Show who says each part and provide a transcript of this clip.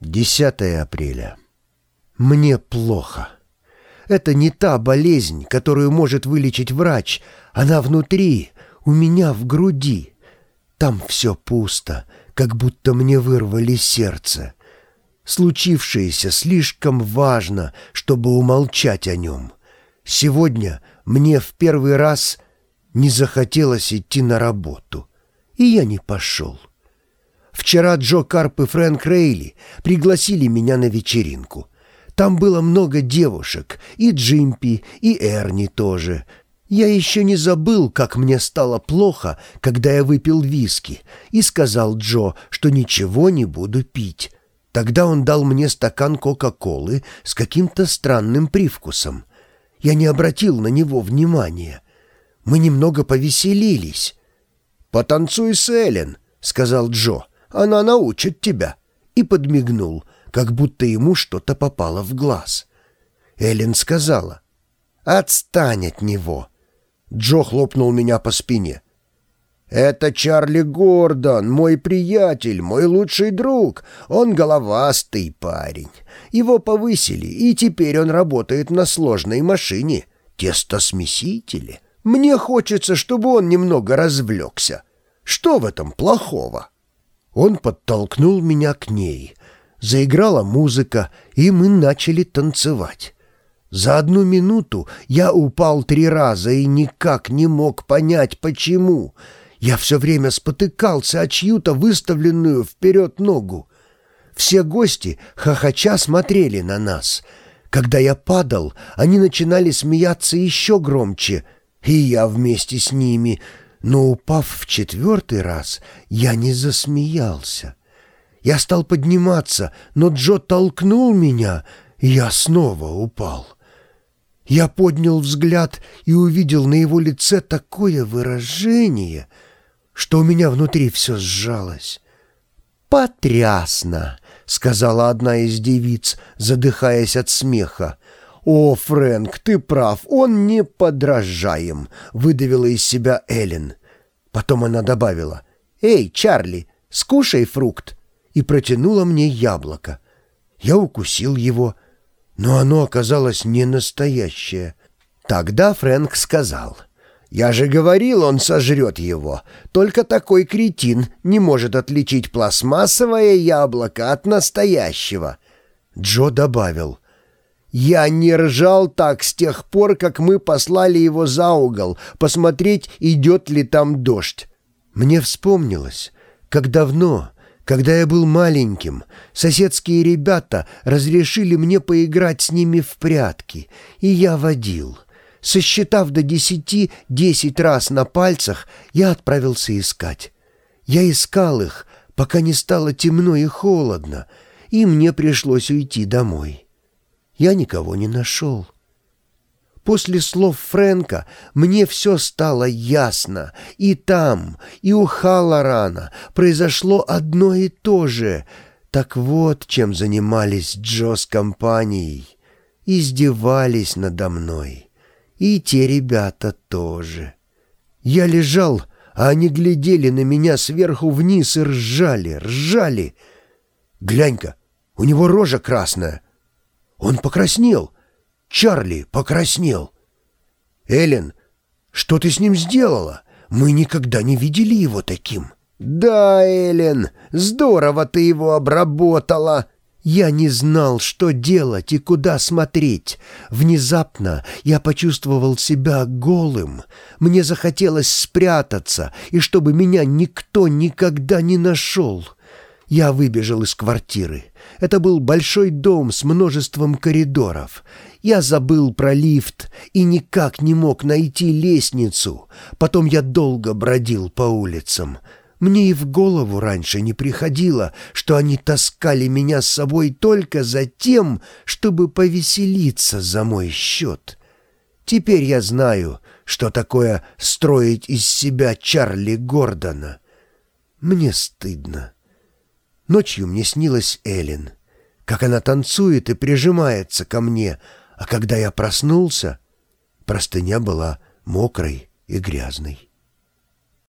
Speaker 1: 10 апреля. Мне плохо. Это не та болезнь, которую может вылечить врач. Она внутри, у меня в груди. Там все пусто, как будто мне вырвали сердце. Случившееся слишком важно, чтобы умолчать о нем. Сегодня мне в первый раз не захотелось идти на работу, и я не пошел. Вчера Джо Карп и Фрэнк Рейли пригласили меня на вечеринку. Там было много девушек, и Джимпи, и Эрни тоже. Я еще не забыл, как мне стало плохо, когда я выпил виски, и сказал Джо, что ничего не буду пить. Тогда он дал мне стакан Кока-Колы с каким-то странным привкусом. Я не обратил на него внимания. Мы немного повеселились. «Потанцуй с Эллен», — сказал Джо. Она научит тебя!» И подмигнул, как будто ему что-то попало в глаз. Эллен сказала. «Отстань от него!» Джо хлопнул меня по спине. «Это Чарли Гордон, мой приятель, мой лучший друг. Он головастый парень. Его повысили, и теперь он работает на сложной машине, тестосмесителе. Мне хочется, чтобы он немного развлекся. Что в этом плохого?» Он подтолкнул меня к ней. Заиграла музыка, и мы начали танцевать. За одну минуту я упал три раза и никак не мог понять, почему. Я все время спотыкался о чью-то выставленную вперед ногу. Все гости хохоча смотрели на нас. Когда я падал, они начинали смеяться еще громче, и я вместе с ними — но, упав в четвертый раз, я не засмеялся. Я стал подниматься, но Джо толкнул меня, и я снова упал. Я поднял взгляд и увидел на его лице такое выражение, что у меня внутри все сжалось. «Потрясно!» — сказала одна из девиц, задыхаясь от смеха. «О, Фрэнк, ты прав, он не подражаем», — выдавила из себя Эллен. Потом она добавила «Эй, Чарли, скушай фрукт» и протянула мне яблоко. Я укусил его, но оно оказалось не настоящее. Тогда Фрэнк сказал «Я же говорил, он сожрет его. Только такой кретин не может отличить пластмассовое яблоко от настоящего». Джо добавил я не ржал так с тех пор, как мы послали его за угол, посмотреть, идет ли там дождь. Мне вспомнилось, как давно, когда я был маленьким, соседские ребята разрешили мне поиграть с ними в прятки, и я водил. Сосчитав до десяти десять раз на пальцах, я отправился искать. Я искал их, пока не стало темно и холодно, и мне пришлось уйти домой я никого не нашел. После слов Фрэнка мне все стало ясно. И там, и у Халлорана произошло одно и то же. Так вот, чем занимались Джо с компанией. Издевались надо мной. И те ребята тоже. Я лежал, а они глядели на меня сверху вниз и ржали, ржали. «Глянь-ка, у него рожа красная!» Он покраснел. Чарли покраснел. Эллен, что ты с ним сделала? Мы никогда не видели его таким. Да, Эллен, здорово ты его обработала. Я не знал, что делать и куда смотреть. Внезапно я почувствовал себя голым. Мне захотелось спрятаться, и чтобы меня никто никогда не нашел. Я выбежал из квартиры. Это был большой дом с множеством коридоров. Я забыл про лифт и никак не мог найти лестницу. Потом я долго бродил по улицам. Мне и в голову раньше не приходило, что они таскали меня с собой только за тем, чтобы повеселиться за мой счет. Теперь я знаю, что такое строить из себя Чарли Гордона. Мне стыдно. Ночью мне снилась Эллен, как она танцует и прижимается ко мне, а когда я проснулся, простыня была мокрой и грязной.